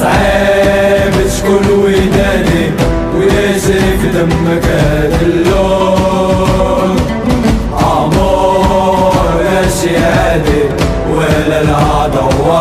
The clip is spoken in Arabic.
صعيب تشكون وداني؟ ويجري في دمك هذا اللون. عمر ماشي عادي ولا دوار